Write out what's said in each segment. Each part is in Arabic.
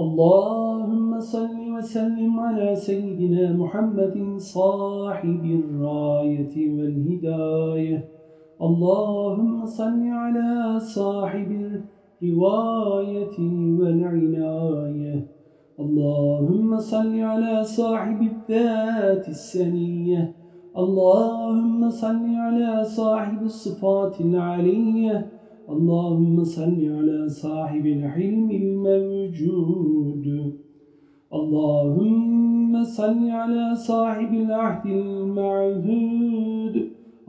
اللهم صل وسلم على سيدنا محمد صاحب الراية والهداية. اللهم صل على صاحب الرواية والعناية. اللهم صل على صاحب الذات السنية. اللهم صل على صاحب الصفات العلية. اللهم صل على صاحب الحلم الموجود. اللهم صل على صاحب العهد المعهود.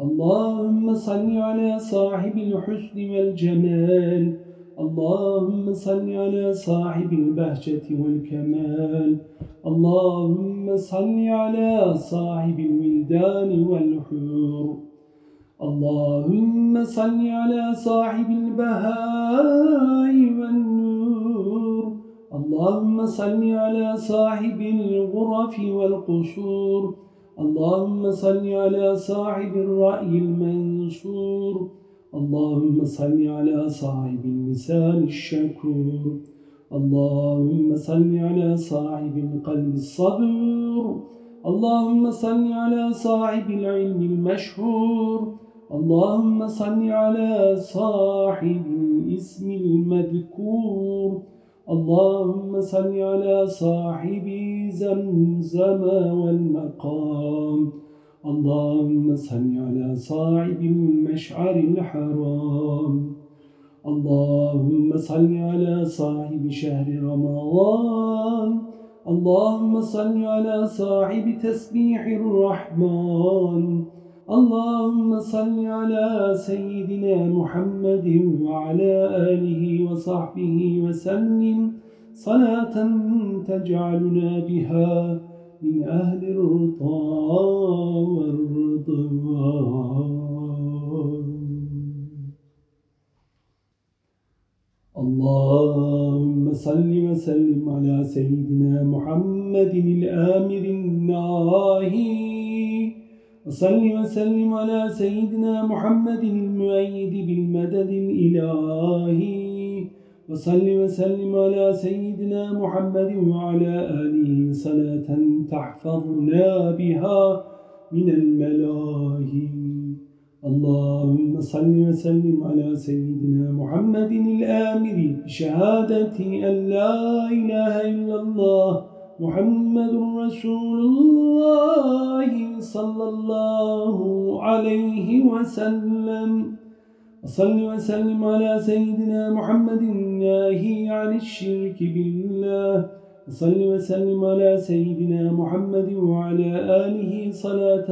اللهم صل على صاحب الحسن والجمال. اللهم صل على صاحب البهجة والكمال. اللهم صل على صاحب الولدان والحور. اللهم صل على صاحب البهاء والنور. اللهم صل على صاحب الغرف والقصور اللهم صل على صاحب الرأي المنصور اللهم صل على صاحب اللسان الشكور. اللهم صل على صاحب القلب الصبور. اللهم صل على صاحب العلم المشهور. اللهم صل على صاحب الاسم المذكور. اللهم صل على صاحب زمزم والمقام. اللهم صل على صاحب المشعر الحرام. اللهم صل على صاحب شهر رمضان. اللهم صل على صاحب تسبيح الرحمن. اللهم صل على سيدنا محمد وعلى آله وصحبه وسلم. صلاة تجعلنا بها من أهل الرضا والرضوان. اللهم صل وسلم على سيدنا محمد الآمر الناهي. وصل وسلم على سيدنا محمد المؤيد بالمدد الإلهي. وصل وسلم على سيدنا محمد وعلى آله صلاة تحفظنا بها من الملاهي. اللهم صل وسلم على سيدنا محمد الآمر بشهادة أن لا إله إلا الله محمد رسول الله صلى الله عليه وسلم. وصل وسلم على سيدنا محمد الناهي عن الشرك بالله. وصل وسلم على سيدنا محمد وعلى آله صلاة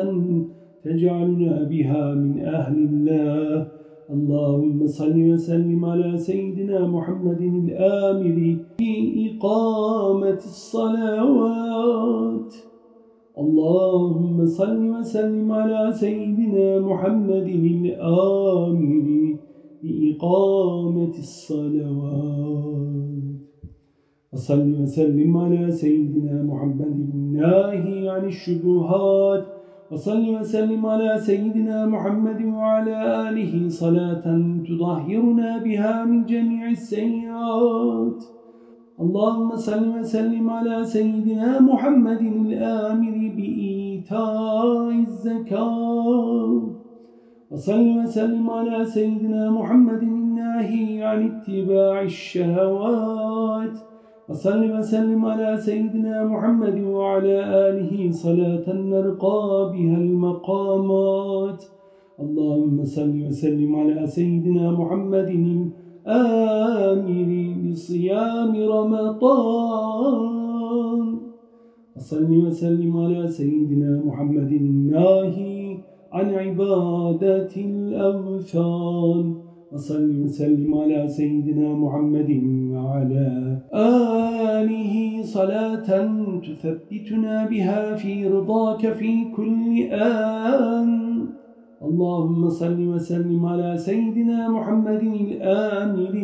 تجعلنا بها من أهل الله. اللهم صل وسلم على سيدنا محمد الآمر في إقامة الصلوات. اللهم صل وسلم على سيدنا محمد الآمر بإقامة الصلوات. وصل وسلم على سيدنا محمد الناهي عن الشبهات وصل وسلم على سيدنا محمد وعلى آله صلاة تظهرنا بها من جميع السيئات. اللهم صل وسلم على سيدنا محمد الآمر بإيتاء الزكاة. وصل وسلم على سيدنا محمد الناهي عن اتباع الشهوات. وصل وسلم على سيدنا محمد وعلى آله صلاة نرقى بها المقامات. اللهم صل وسلم على سيدنا محمد الآمر بصيام رمضان. وصل وسلم على سيدنا محمد الناهي عن عبادة الأوثان. وصل وسلم على سيدنا محمد وعلى آله صلاة تثبتنا بها في رضاك في كل آن. اللهم صل وسلم على سيدنا محمد الآمر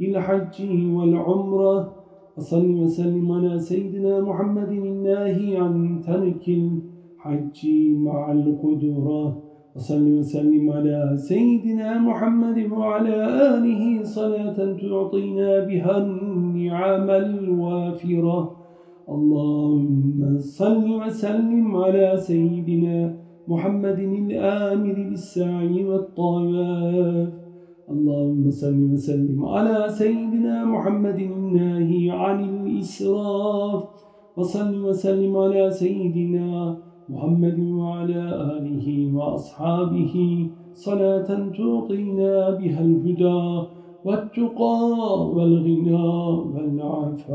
بالحج والعمرة وصل وسلم على سيدنا محمد الناهي عن ترك الحج مع القدرة وصل وسلم على سيدنا محمد وعلى آله صلاة تعطينا بها النعم الوافرة. اللهم صل وسلم على سيدنا محمد الآمر بالسعي والطواف. اللهم صل وسلم على سيدنا محمد الناهي عن الإسراف. وصل وسلم على سيدنا محمد وعلى آله وأصحابه صلاة تعطينا بها الهدى والتقى والغنى والعفاف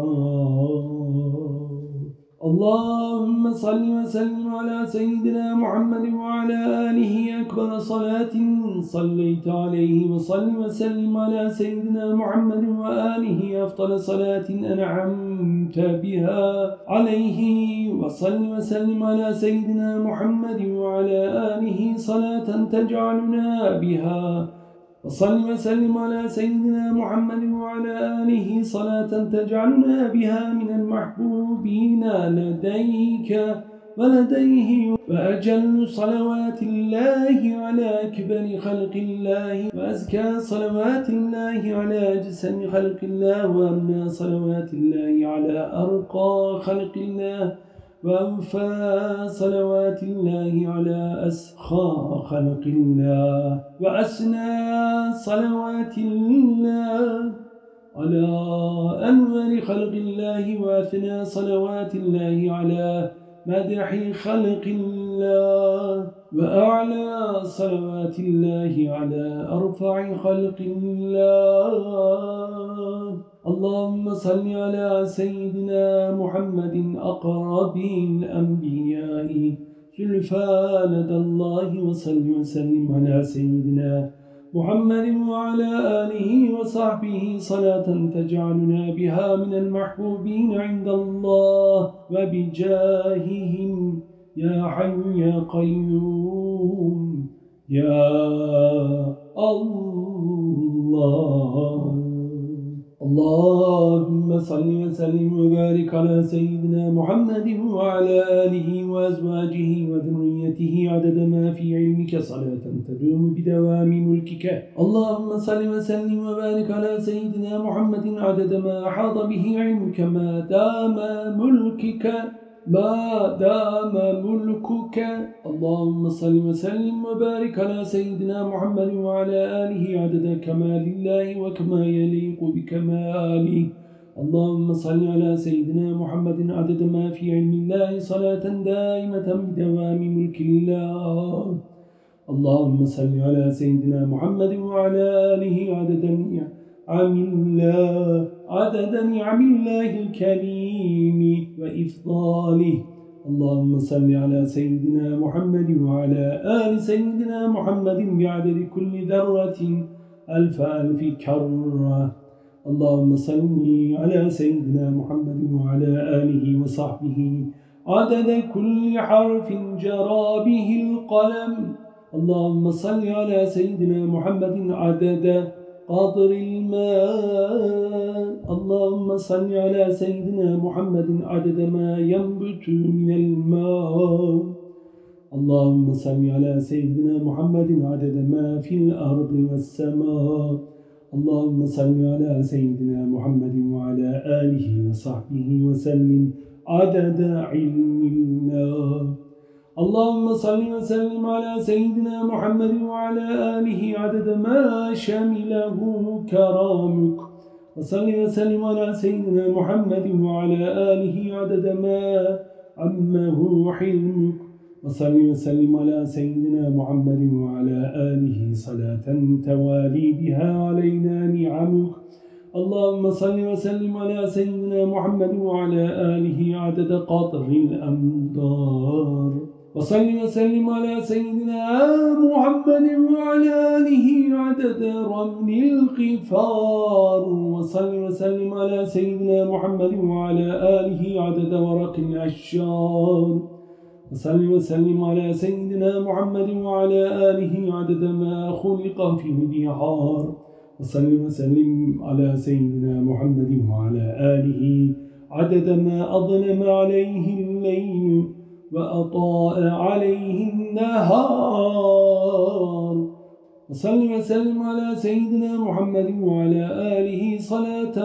اللهم صل وسلم على سيدنا محمد وعلى آله أكبر صلاة صليت عليه وصل وسلم على سيدنا محمد وآله أفضل صلاة أنعمت بها عليه وصل وسلم على سيدنا محمد وعلى آله صلاة تجعلنا بها وصل وسلم على سيدنا محمد وعلى آله صلاة تجعلنا بها من المحبوبين لديك ولديه. وأجل صلوات الله على أكبر خلق الله وأزكى صلوات الله على جسم خلق الله وأمنى صلوات الله على أرقى خلق الله. وأوفى صلوات الله على أسخى خلق الله وأسنى صلوات الله على أنور خلق الله وأثنى صلوات الله على مدح خلق الله وأعلى صلوات الله على أرفع خلق الله. اللهم صل على سيدنا محمد أقرب الأنبياء سلفا لدى الله وصل وسلم على سيدنا محمد وعلى آله وصحبه. صلاة تجعلنا بها من المحبوبين عند الله وبجاههم. يا حي يا قيوم يا الله. اللهم صل وسلم وبارك على سيدنا محمد وعلى آله وأزواجه وذريته عدد ما في علمك صلاة تدوم بدوام ملكك. اللهم صل وسلم وبارك على سيدنا محمد عدد ما أحاط به علمك ما دام ملكك. ما دام ملكك اللهم صل وسلم وبارك على سيدنا محمد وعلى آله عدد كمال الله وكما يليق بكماله. اللهم صل على سيدنا محمد عدد ما في علم الله صلاة دائمة بدوام ملك الله. اللهم صل على سيدنا محمد وعلى آله عدد نعم الله. عدد نعم الله الكريم وإفضاله. اللهم صل على سيدنا محمد وعلى آل سيدنا محمد بعدد كل ذرة ألف ألف كرة. اللهم صل على سيدنا محمد وعلى آله وصحبه. عدد كل حرف جرى به القلم. اللهم صل على سيدنا محمد عدد قدر الماء اللهم صل على سيدنا محمد عدد ما ينبت من الماء اللهم صل على سيدنا محمد عدد ما في الأرض والسماء. اللهم صل على سيدنا محمد وعلى آله وصحبه وسلم عدد علم الله. اللهم صل وسلم على سيدنا محمد وعلى آله عدد ما شمله كرامك. وصل وسلم على سيدنا محمد وعلى آله عدد ما عمه حلمك. وصل وسلم على سيدنا محمد وعلى آله صلاة توالي بها علينا نعمك. اللهم صل وسلم على سيدنا محمد وعلى آله عدد قطر الأمطار وصل وسلم على سيدنا محمد وعلى آله عدد رمل الخفار وصل وسلم على سيدنا محمد وعلى آله عدد ورق الأشجار. وصل وسلم على سيدنا محمد وعلى آله عدد ما خلق في البحار. وصل وسلم على سيدنا محمد وعلى آله عدد ما أظلم عليه الليل. وأطاء عليه النهار وصل وسلم على سيدنا محمد وعلى آله صلاة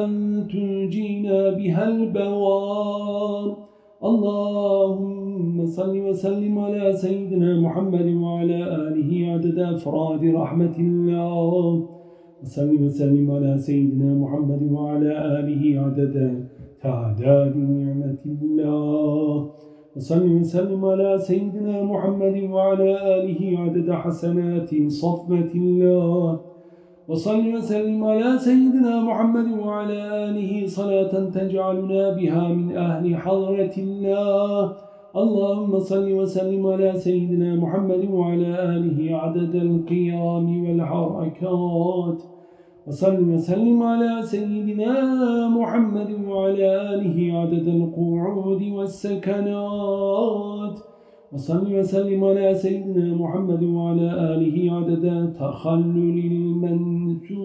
تنجينا بها البوار. اللهم صل وسلم على سيدنا محمد وعلى آله عدد أفراد رحمة الله. وصل وسلم على سيدنا محمد وعلى آله عدد تعداد نعمة الله. وسلم على سيدنا محمد وعلى آله عدد حسنات صفمة الله. وصل وسلم على سيدنا محمد وعلى آله صلاة تجعلنا بها من أهل حضرة الله. اللهم صل وسلم على سيدنا محمد وعلى آله عدد القيام والحركات. وصل وسلم على سيدنا محمد وعلى آله عدد القعود والسكنات. وصل وسلم على سيدنا محمد وعلى آله عدد تخلل المنسوجات.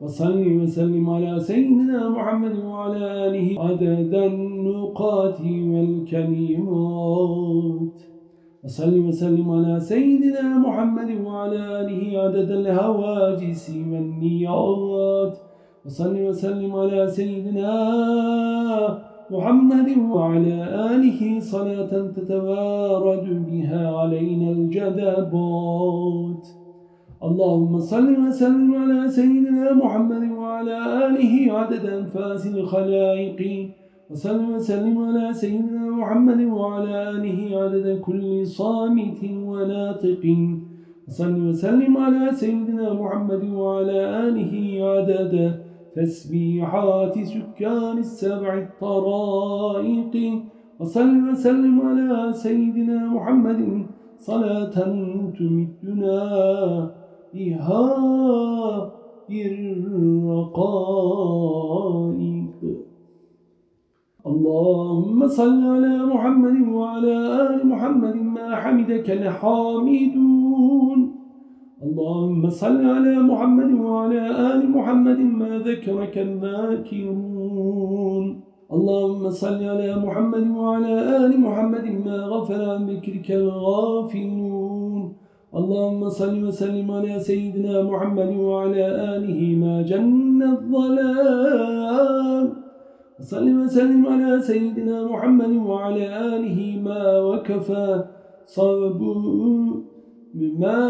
وصل وسلم على سيدنا محمد وعلى آله عدد النقاط والكلمات. وصل وسلم على سيدنا محمد وعلى آله عدد الهواجس والنيات. وصل وسلم على سيدنا محمد وعلى آله صلاة تتوارد بها علينا الجدبات اللهم صل وسلم على سيدنا محمد وعلى آله عدد أنفاس الخلائق. وصل وسلم على سيدنا محمد وعلى آله عدد كل صامت وناطق. وصل وسلم على سيدنا محمد وعلى آله عدد تسبيحات سكان السبع الطرائق. وصل وسلم على سيدنا محمد صلاة تمدنا بها الرقائق اللهم صل على محمد وعلى آل محمد ما حمدك الحامدون اللهم صل على محمد وعلى آل محمد ما ذكرك الذاكرون. اللهم صل على محمد وعلى آل محمد ما غفل عن ذكرك الغافلون. اللهم صل وسلم على سيدنا محمد وعلى آله ما جن الظلام. صل وسلم على سيدنا محمد وعلى آله ما وكفى صبور بما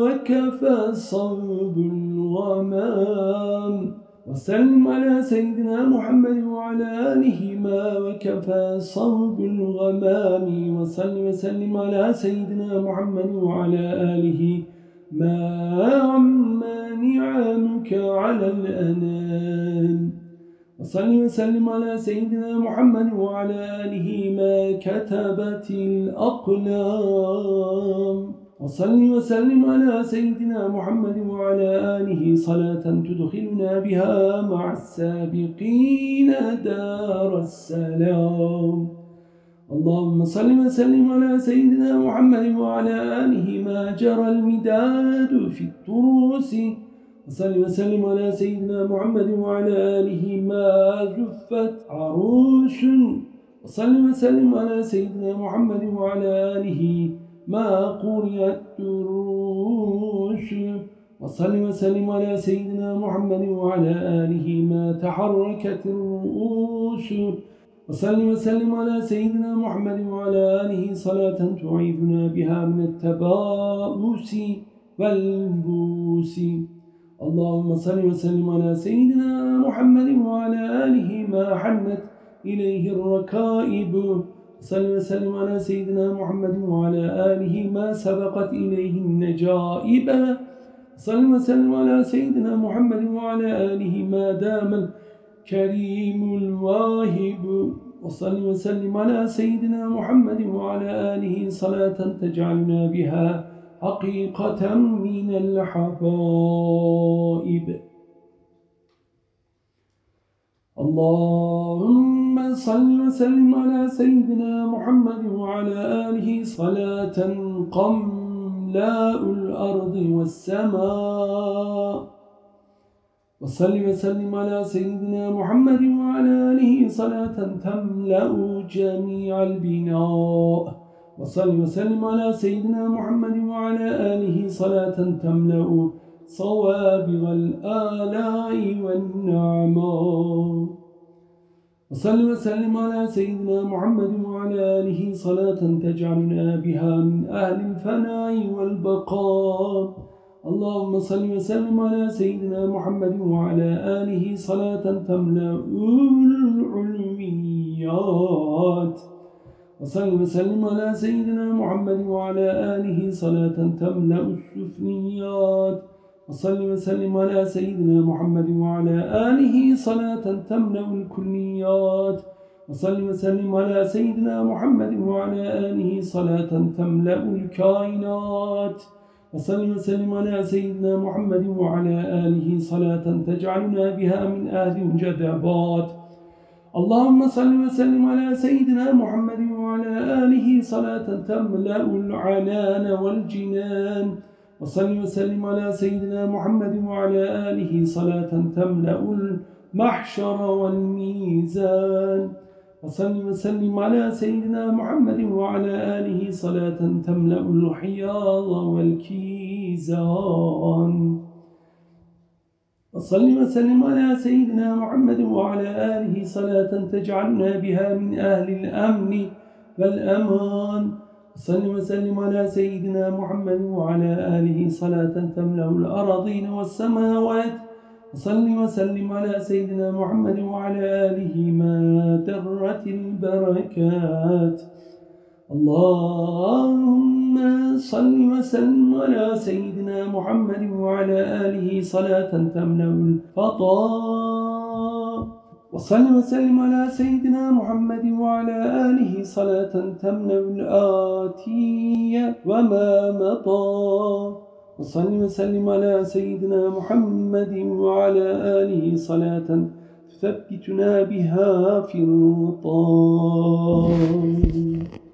وكفى صوب الغمام. وسلم على سيدنا محمد وعلى آله ما وكفى صوب الغمام. وصل وسلم على سيدنا محمد وعلى آله ما عم نعمك على الأنام. وصل وسلم على سيدنا محمد وعلى آله ما كتبت الأقلام. وصل وسلم على سيدنا محمد وعلى آله صلاة تدخلنا بها مع السابقين دار السلام. اللهم صل وسلم على سيدنا محمد وعلى آله ما جرى المداد في الطروس وصل وسلم على سيدنا محمد وعلى آله ما زفت عروس. وصل وسلم على سيدنا محمد وعلى آله ما قرئت الدروس. وصل وسلم على سيدنا محمد وعلى آله ما تحركت الرؤوس. وصل وسلم على سيدنا محمد وعلى آله صلاة تعيذنا بها من التباؤس والبوس اللهم صل وسلم على سيدنا محمد وعلى آله ما حنت إليه الركائب. صلى وسلم على سيدنا محمد وعلى آله ما سبقت إليه النجائب. صلى وسلم على سيدنا محمد وعلى آله ما دام الكريم الواهب. وصل وسلم على سيدنا محمد وعلى آله صلاة تجعلنا بها حقيقة من الحبائب. اللهم صل وسلم على سيدنا محمد وعلى آله صلاة قملاء الأرض والسماء. وصل وسلم على سيدنا محمد وعلى آله صلاة تملأ جميع البناء. وصل وسلم على سيدنا محمد وعلى آله صلاة تملأ صوابغ الآلاء والنعماء وصل وسلم على سيدنا محمد وعلى آله صلاة تجعلنا بها من أهل الفناء والبقاء. اللهم صل وسلم على سيدنا محمد وعلى آله صلاة تملأ العلويات. وصل وسلم على سيدنا محمد وعلى آله صلاة تملأ السفنيات. وصل وسلم على سيدنا محمد وعلى آله صلاة تملأ الكليات. وصل وسلم على سيدنا محمد وعلى آله صلاة تملأ الكائنات. وصل وسلم على سيدنا محمد وعلى آله صلاة تجعلنا بها من أهل الجدبات اللهم صل وسلم على سيدنا محمد وعلى آله صلاة تملأ العنان والجنان. وصل وسلم على سيدنا محمد وعلى آله صلاة تملأ المحشر والميزان. وصل وسلم على سيدنا محمد وعلى آله صلاة تملأ الحياض والكيزان. وصل وسلم على سيدنا محمد وعلى آله صلاة تجعلنا بها من أهل الأمن. والأمان. وصل وسلم على سيدنا محمد وعلى آله صلاة تملأ الأراضين والسماوات. وصل وسلم على سيدنا محمد وعلى آله ما درت البركات. اللهم صل وسلم على سيدنا محمد وعلى آله صلاة تمنع الفضاء وصل وسلم على سيدنا محمد وعلى آله صلاة تمنع الآتي وما مضى. وصل وسلم على سيدنا محمد وعلى آله صلاة تثبتنا بها في الرطاء